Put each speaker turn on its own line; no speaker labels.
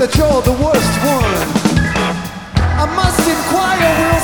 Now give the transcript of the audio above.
that you're the worst one. I must inquire